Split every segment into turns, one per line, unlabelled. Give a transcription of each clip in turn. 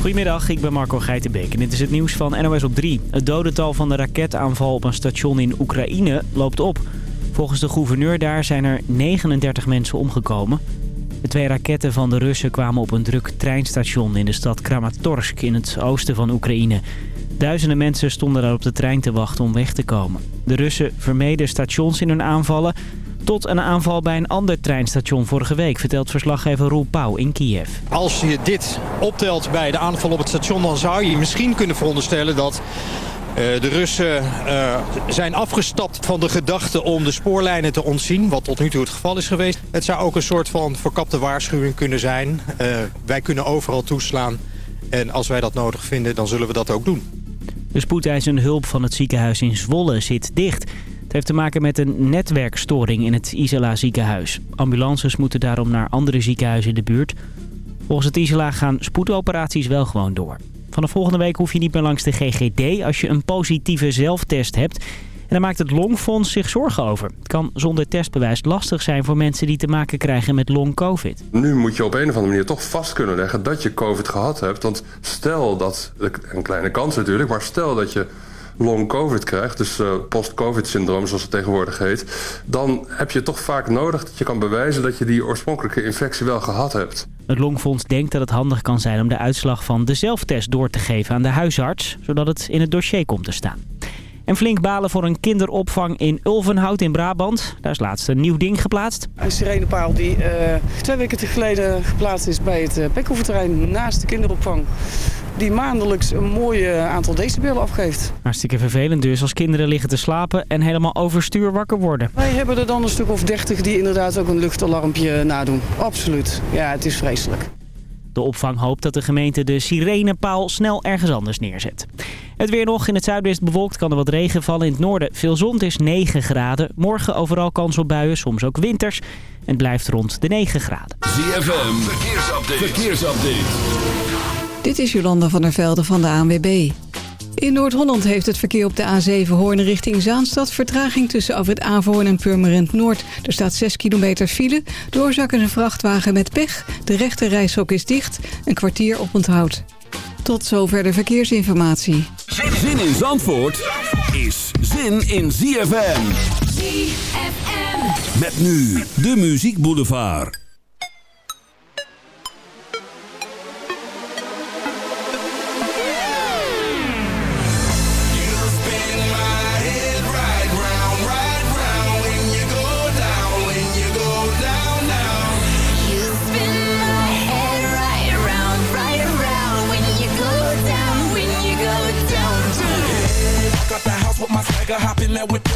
Goedemiddag, ik ben Marco Geitenbeek en dit is het nieuws van NOS op 3. Het dodental van de raketaanval op een station in Oekraïne loopt op. Volgens de gouverneur daar zijn er 39 mensen omgekomen. De twee raketten van de Russen kwamen op een druk treinstation in de stad Kramatorsk in het oosten van Oekraïne. Duizenden mensen stonden daar op de trein te wachten om weg te komen. De Russen vermeden stations in hun aanvallen tot een aanval bij een ander treinstation vorige week, vertelt verslaggever Roel Pauw in Kiev.
Als je dit optelt bij de aanval op het station, dan zou je misschien kunnen veronderstellen dat uh, de Russen uh, zijn afgestapt van de gedachte om de spoorlijnen te ontzien, wat tot nu toe het geval is geweest. Het zou ook een soort van verkapte waarschuwing kunnen zijn. Uh, wij kunnen overal toeslaan en als wij dat nodig vinden, dan zullen we dat ook doen.
De spoedeisende hulp van het ziekenhuis in Zwolle zit dicht. Het heeft te maken met een netwerkstoring in het Isala ziekenhuis. Ambulances moeten daarom naar andere ziekenhuizen in de buurt. Volgens het Isala gaan spoedoperaties wel gewoon door. Vanaf volgende week hoef je niet meer langs de GGD als je een positieve zelftest hebt. En daar maakt het Longfonds zich zorgen over. Het kan zonder testbewijs lastig zijn voor mensen die te maken krijgen met long-covid.
Nu moet je op een of andere manier toch vast kunnen leggen dat je covid gehad hebt. Want stel dat, een kleine kans natuurlijk, maar stel dat je long covid krijgt, dus uh, post-covid syndroom zoals het tegenwoordig heet, dan heb je toch vaak nodig dat je kan bewijzen dat je die oorspronkelijke infectie wel gehad hebt.
Het Longfonds denkt dat het handig kan zijn om de uitslag van de zelftest door te geven aan de huisarts, zodat het in het dossier komt te staan. En flink balen voor een kinderopvang in Ulvenhout in Brabant. Daar is laatst een nieuw ding geplaatst.
Een sirenepaal die uh, twee weken geleden geplaatst is bij het uh, naast de kinderopvang die maandelijks een mooi aantal decibellen afgeeft.
Hartstikke vervelend dus als kinderen liggen te slapen en helemaal overstuur wakker worden.
Wij hebben er dan een stuk of dertig die inderdaad ook een luchtalarmpje nadoen. Absoluut. Ja, het is vreselijk.
De opvang hoopt dat de gemeente de sirenepaal snel ergens anders neerzet. Het weer nog. In het zuiden is het bewolkt. Kan er wat regen vallen. In het noorden veel zon. Het is 9 graden. Morgen overal kans op buien. Soms ook winters. En het blijft rond de 9 graden.
ZFM. Verkeersupdate. Verkeersupdate.
Dit is Jolanda van der Velde van de ANWB. In Noord-Holland heeft het verkeer op de A7 Hoorn richting Zaanstad... vertraging tussen Afrit Averhoorn en Purmerend Noord. Er staat 6 kilometer file. Doorzakken is een vrachtwagen met pech. De rechte reishok is dicht. Een kwartier op onthoud. Tot zover de verkeersinformatie.
Zin in Zandvoort is zin in ZFM. ZFM. Met nu de Muziek Boulevard.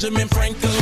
Benjamin
Franklin.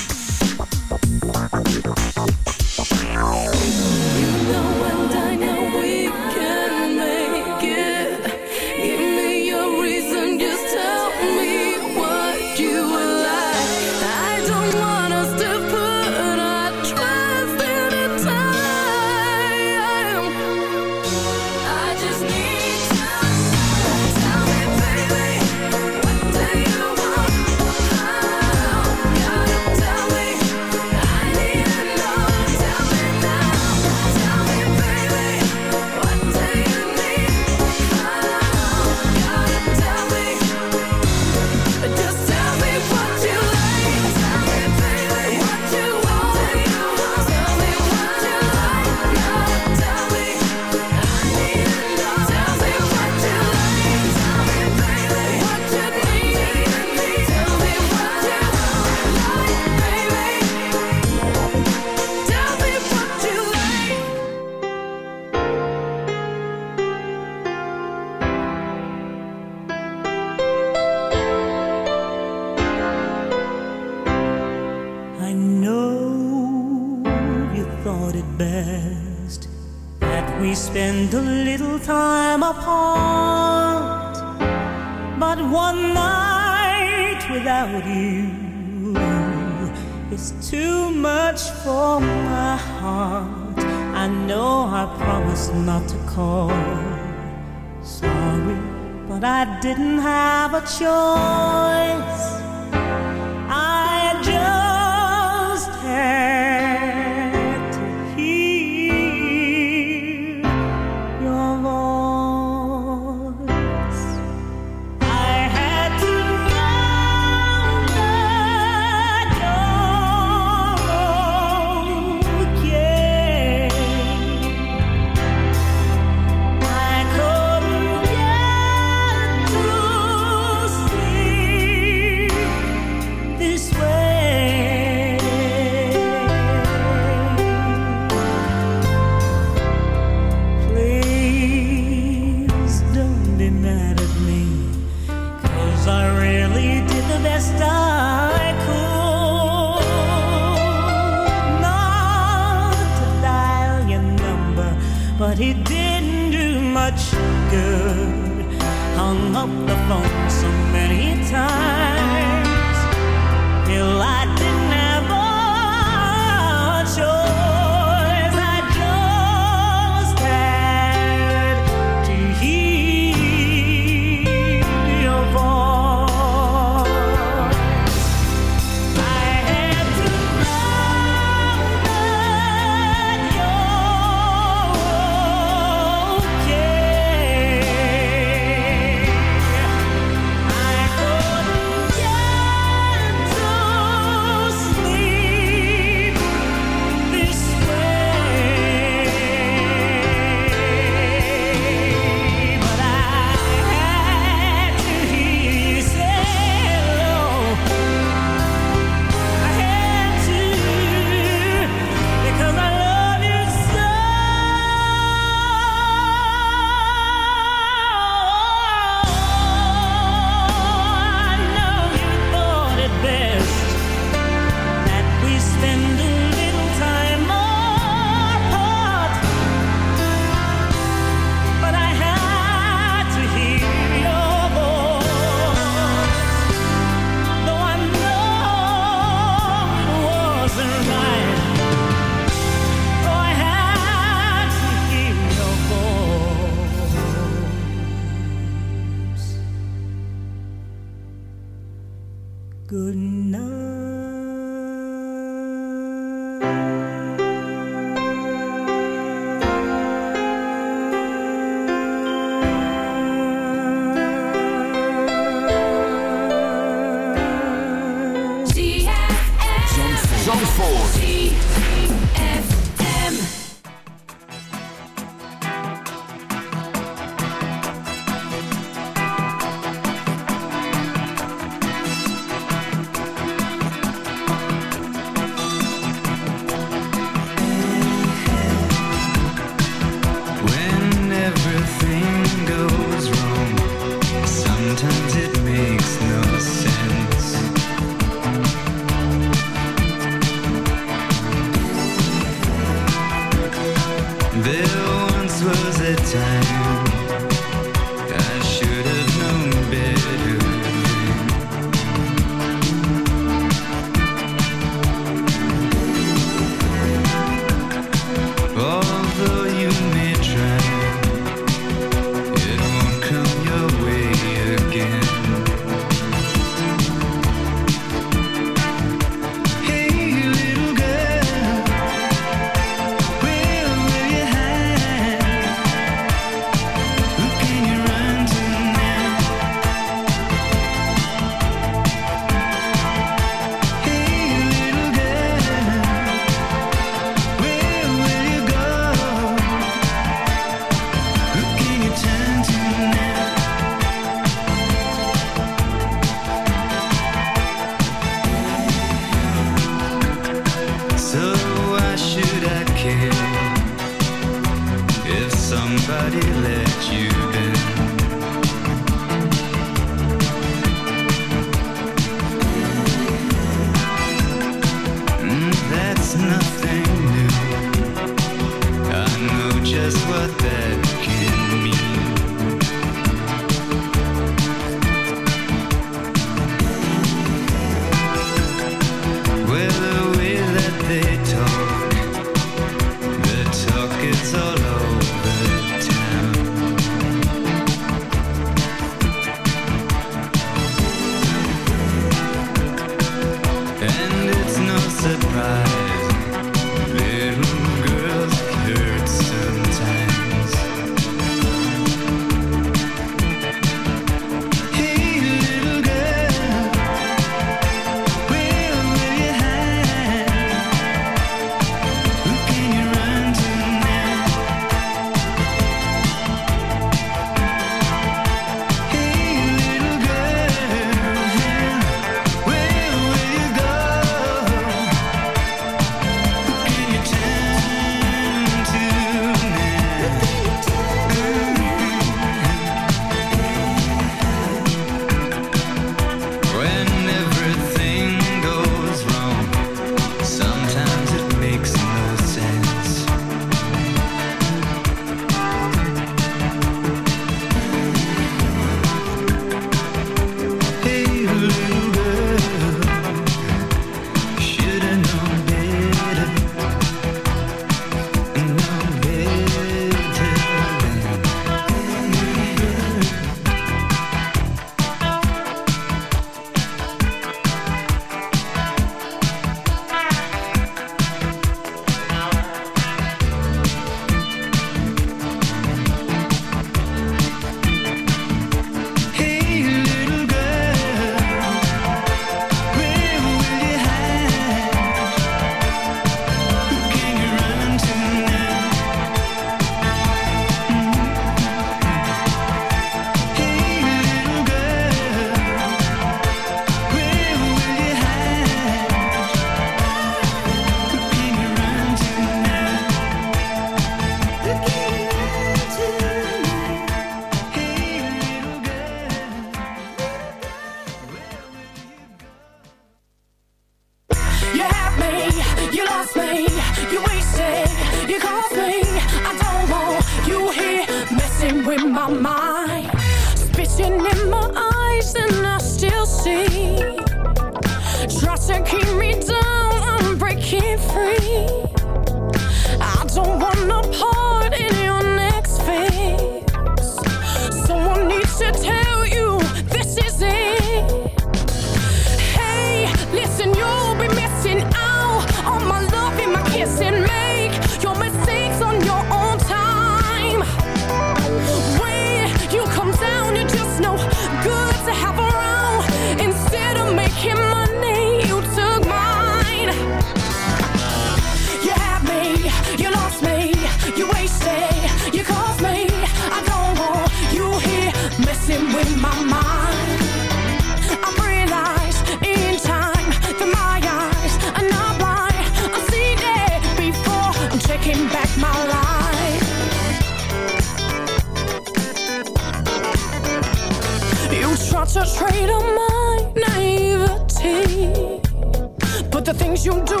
胸中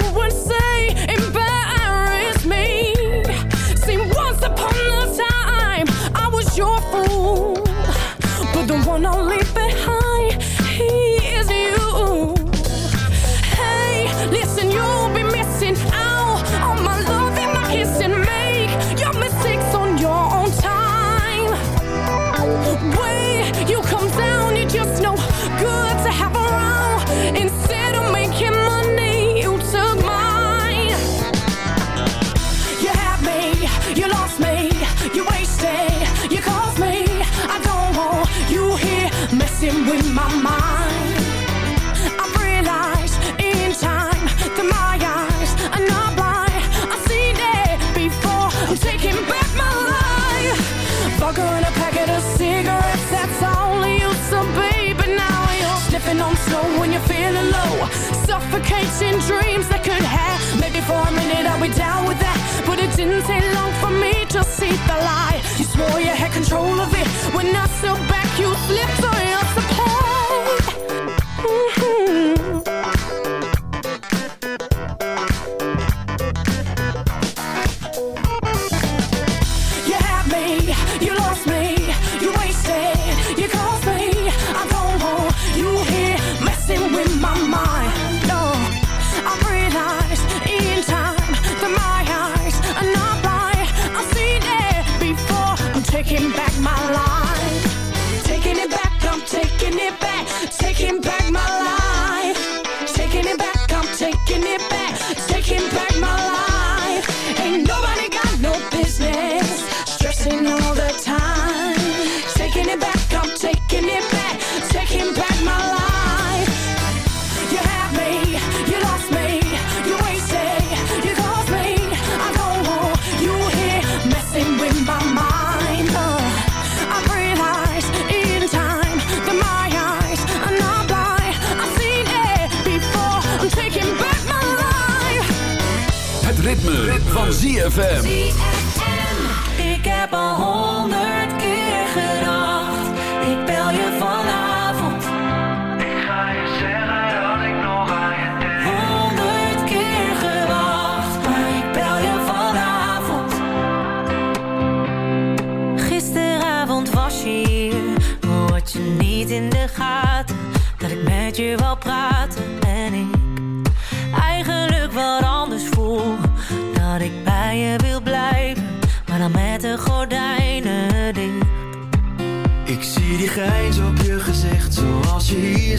ZFM.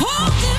Hold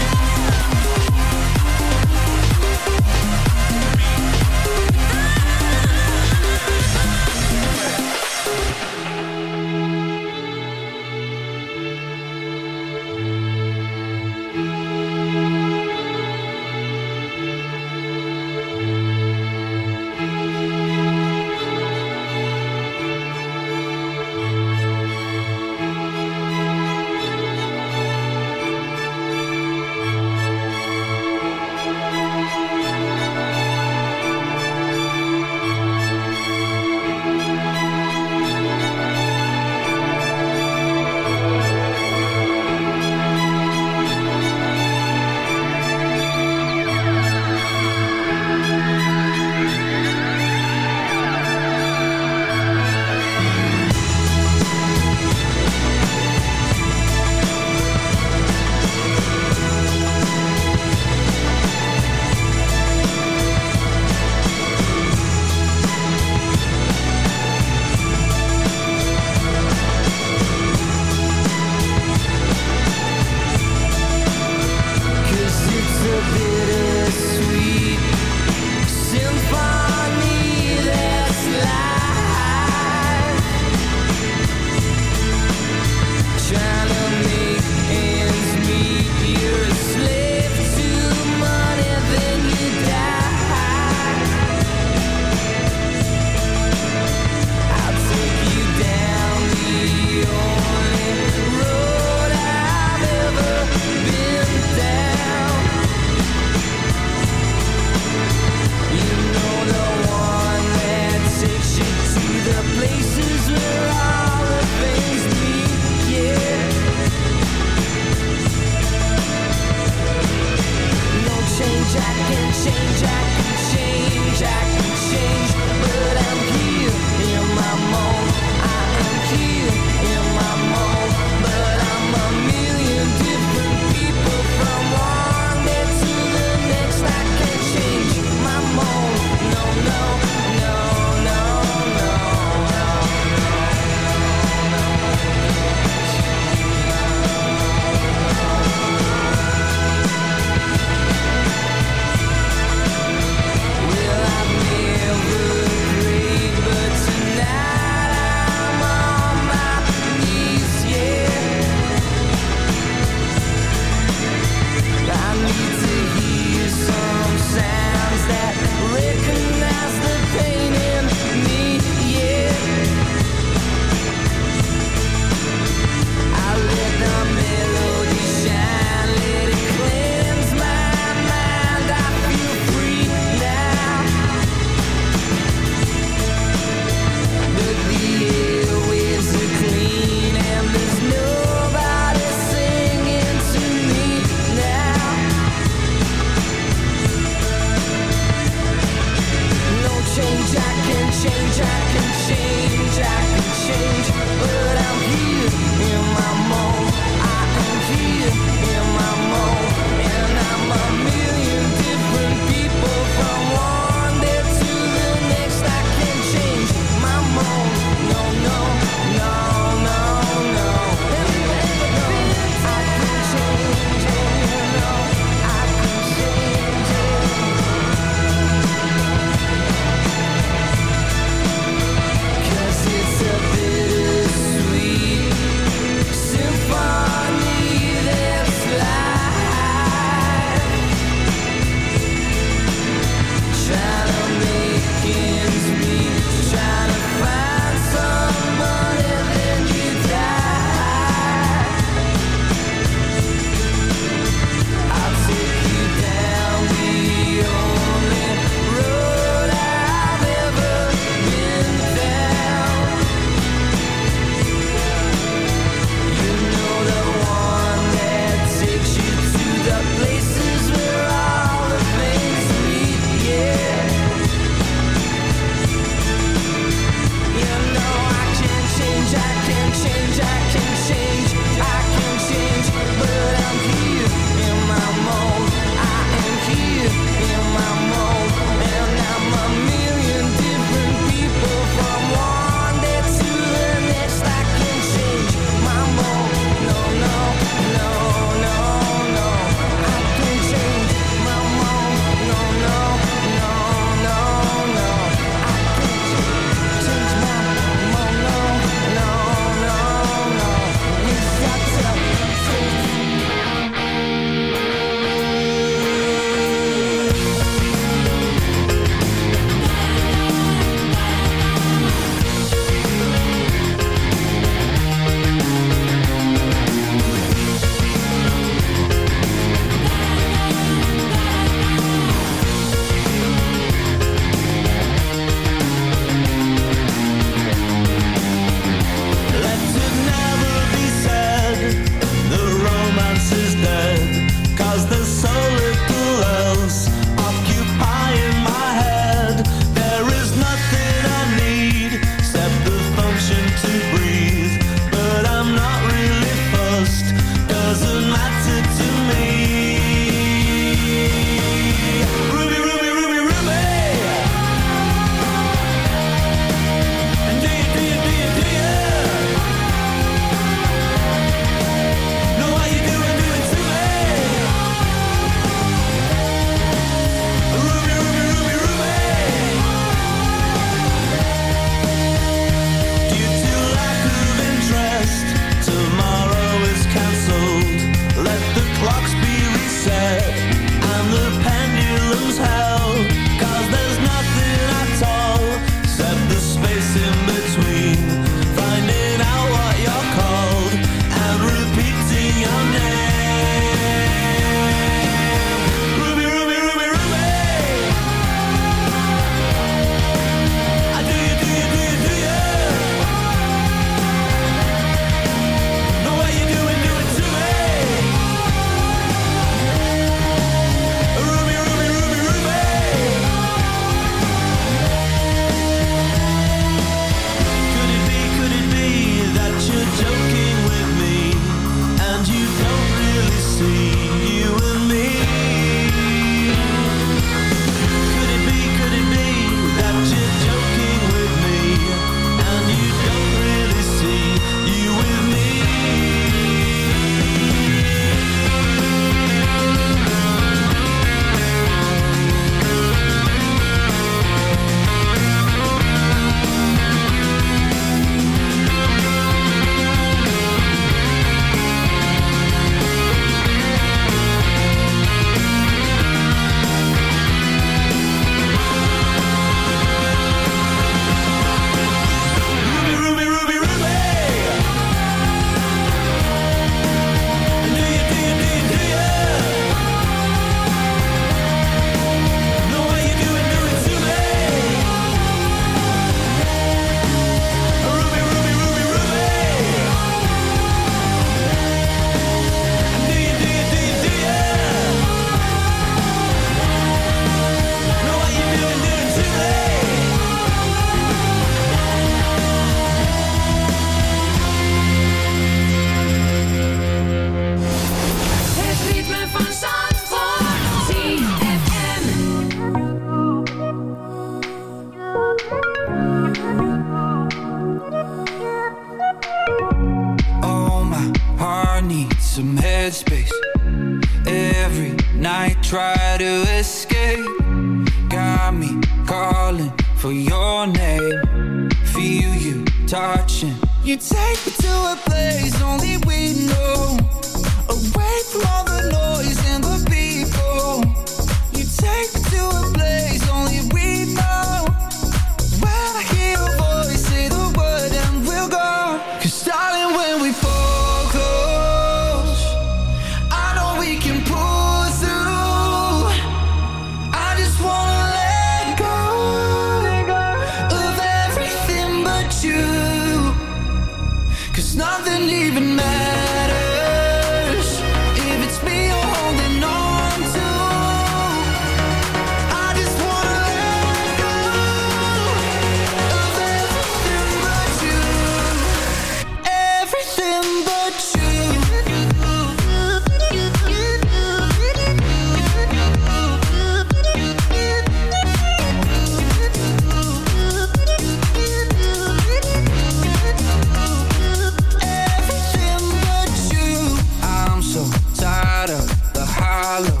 the hollow.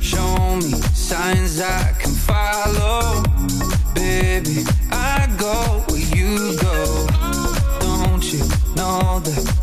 Show me signs I can follow. Baby, I go where you go. Don't you know that?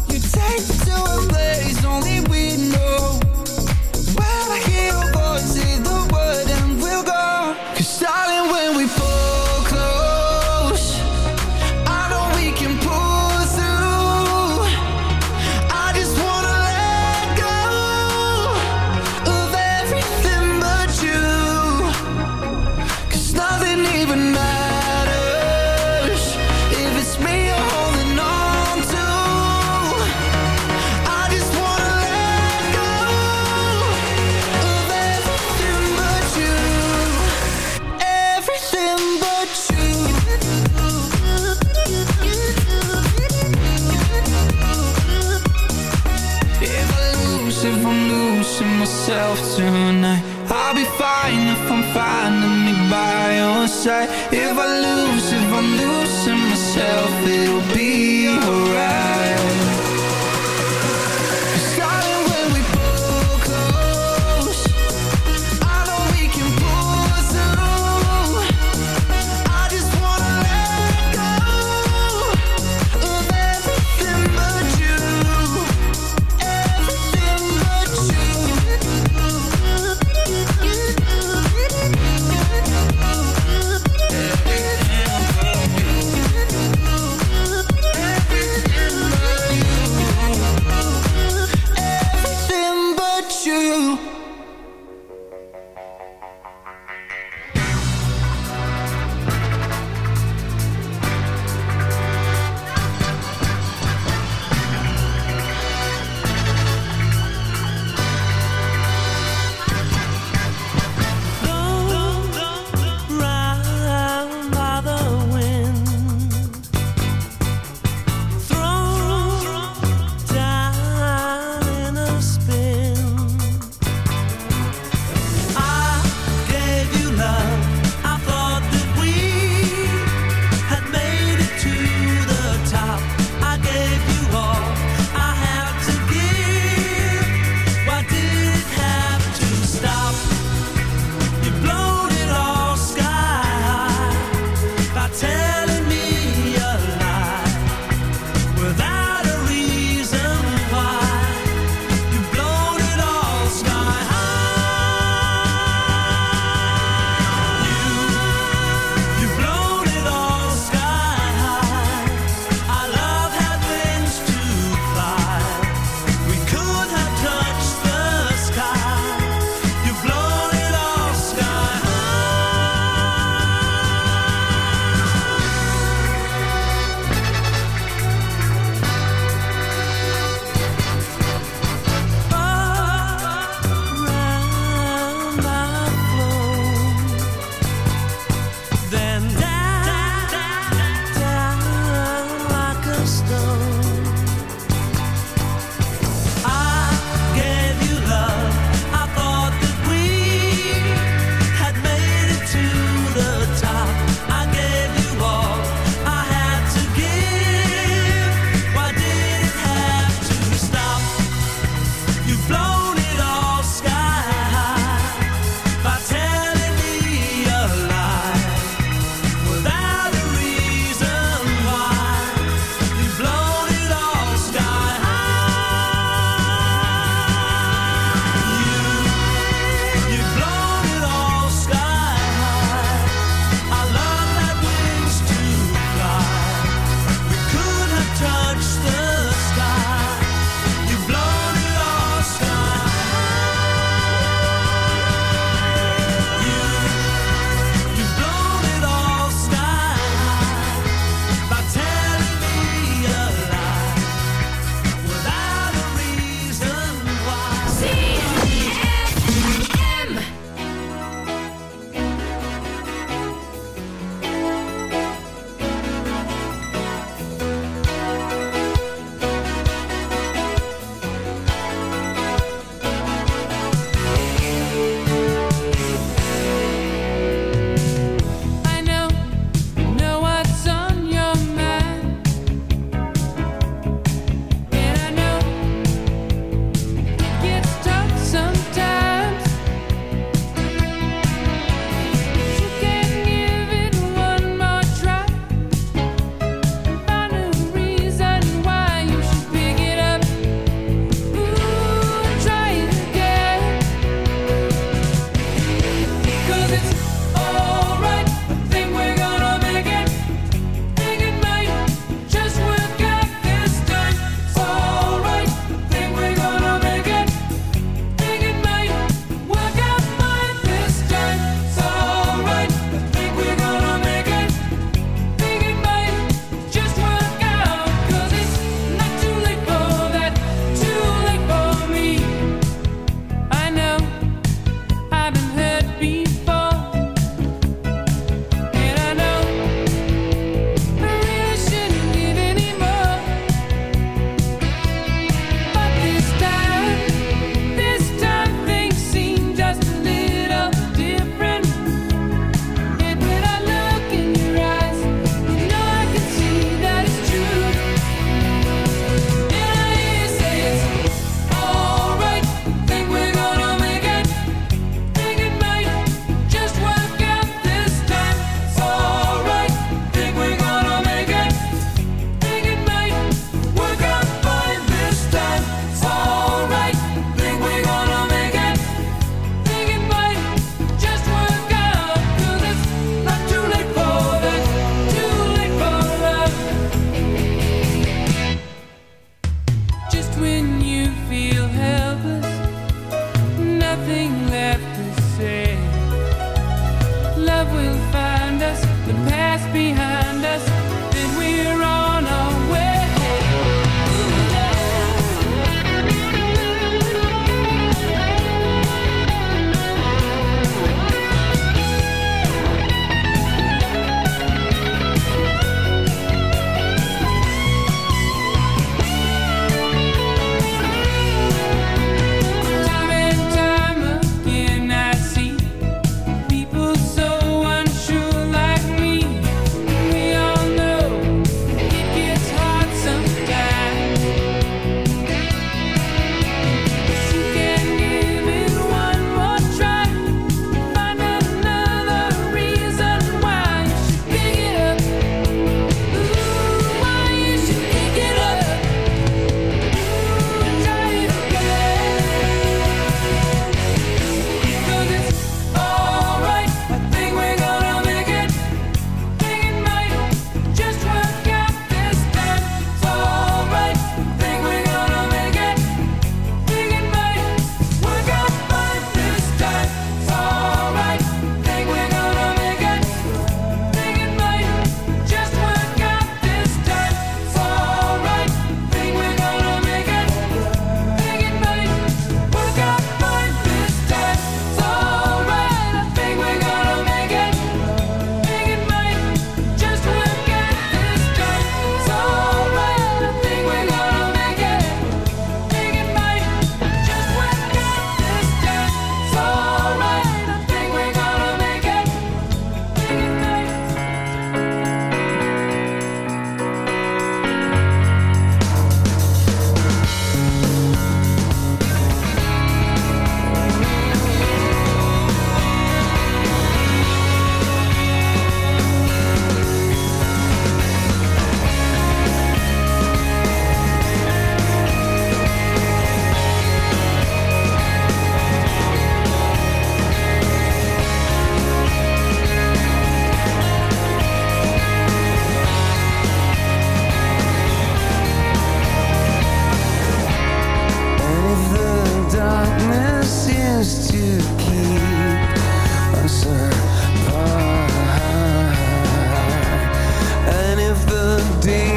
the day.